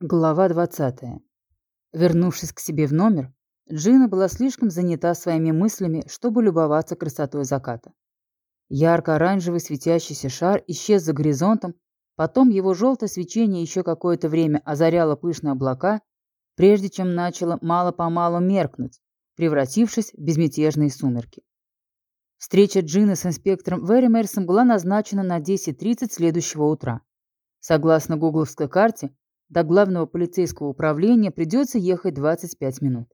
Глава 20. Вернувшись к себе в номер, Джина была слишком занята своими мыслями, чтобы любоваться красотой заката. Ярко-оранжевый светящийся шар исчез за горизонтом, потом его желтое свечение еще какое-то время озаряло пышные облака, прежде чем начало мало-помалу меркнуть, превратившись в безмятежные сумерки. Встреча Джины с инспектором Веримерсом была назначена на 10.30 следующего утра. Согласно гугловской карте, до главного полицейского управления придется ехать 25 минут.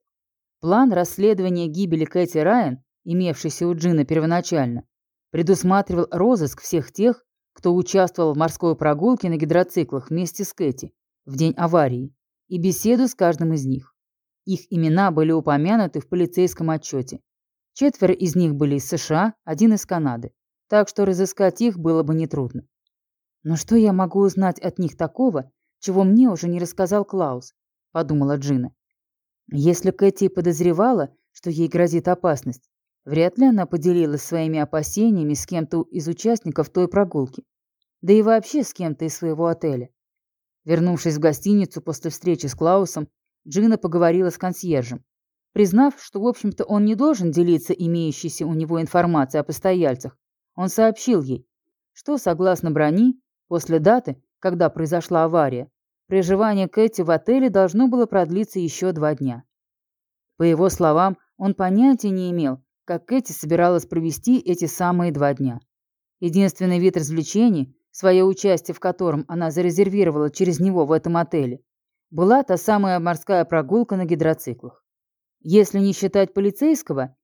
План расследования гибели Кэти Райан, имевшийся у Джина первоначально, предусматривал розыск всех тех, кто участвовал в морской прогулке на гидроциклах вместе с Кэти в день аварии, и беседу с каждым из них. Их имена были упомянуты в полицейском отчете. Четверо из них были из США, один из Канады, так что разыскать их было бы нетрудно. Но что я могу узнать от них такого, чего мне уже не рассказал Клаус, подумала Джина. Если Кэти подозревала, что ей грозит опасность, вряд ли она поделилась своими опасениями с кем-то из участников той прогулки, да и вообще с кем-то из своего отеля. Вернувшись в гостиницу после встречи с Клаусом, Джина поговорила с консьержем. Признав, что, в общем-то, он не должен делиться имеющейся у него информацией о постояльцах, он сообщил ей, что, согласно брони, после даты, когда произошла авария, проживание Кэти в отеле должно было продлиться еще два дня. По его словам, он понятия не имел, как Кэти собиралась провести эти самые два дня. Единственный вид развлечений, свое участие в котором она зарезервировала через него в этом отеле, была та самая морская прогулка на гидроциклах. Если не считать полицейского,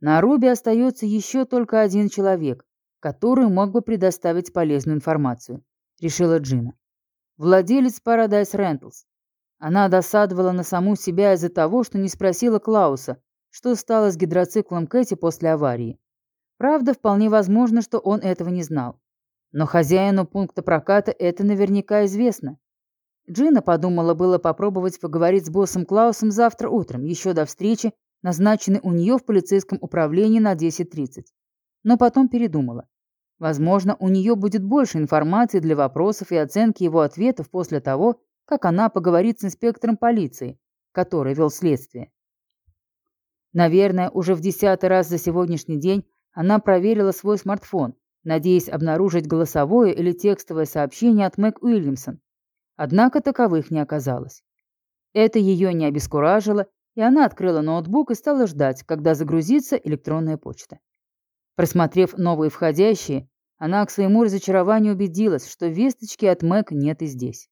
на Руби остается еще только один человек, который мог бы предоставить полезную информацию решила Джина. Владелец Paradise Rentals. Она досадовала на саму себя из-за того, что не спросила Клауса, что стало с гидроциклом Кэти после аварии. Правда, вполне возможно, что он этого не знал. Но хозяину пункта проката это наверняка известно. Джина подумала было попробовать поговорить с боссом Клаусом завтра утром, еще до встречи, назначенной у нее в полицейском управлении на 10.30. Но потом передумала. Возможно, у нее будет больше информации для вопросов и оценки его ответов после того, как она поговорит с инспектором полиции, который вел следствие. Наверное, уже в десятый раз за сегодняшний день она проверила свой смартфон, надеясь обнаружить голосовое или текстовое сообщение от Мэг Уильямсон. Однако таковых не оказалось. Это ее не обескуражило, и она открыла ноутбук и стала ждать, когда загрузится электронная почта. Просмотрев новые входящие, она к своему разочарованию убедилась, что весточки от Мэг нет и здесь.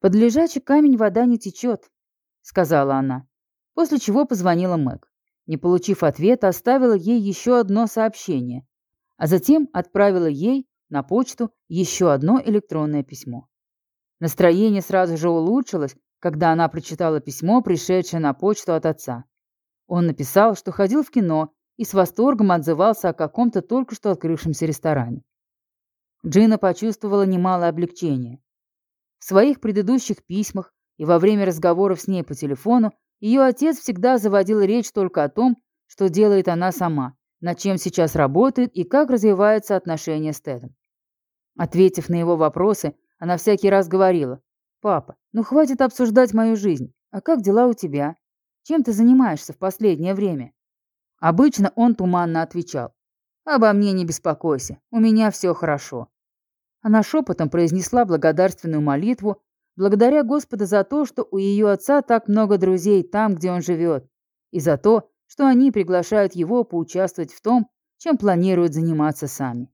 «Под лежачий камень вода не течет», — сказала она, после чего позвонила Мэг. Не получив ответа, оставила ей еще одно сообщение, а затем отправила ей на почту еще одно электронное письмо. Настроение сразу же улучшилось, когда она прочитала письмо, пришедшее на почту от отца. Он написал, что ходил в кино и с восторгом отзывался о каком-то только что открывшемся ресторане. Джина почувствовала немалое облегчение. В своих предыдущих письмах и во время разговоров с ней по телефону ее отец всегда заводил речь только о том, что делает она сама, над чем сейчас работает и как развиваются отношения с Тедом. Ответив на его вопросы, она всякий раз говорила, «Папа, ну хватит обсуждать мою жизнь. А как дела у тебя? Чем ты занимаешься в последнее время?» Обычно он туманно отвечал. «Обо мне не беспокойся, у меня все хорошо». Она шепотом произнесла благодарственную молитву, благодаря Господа за то, что у ее отца так много друзей там, где он живет, и за то, что они приглашают его поучаствовать в том, чем планируют заниматься сами.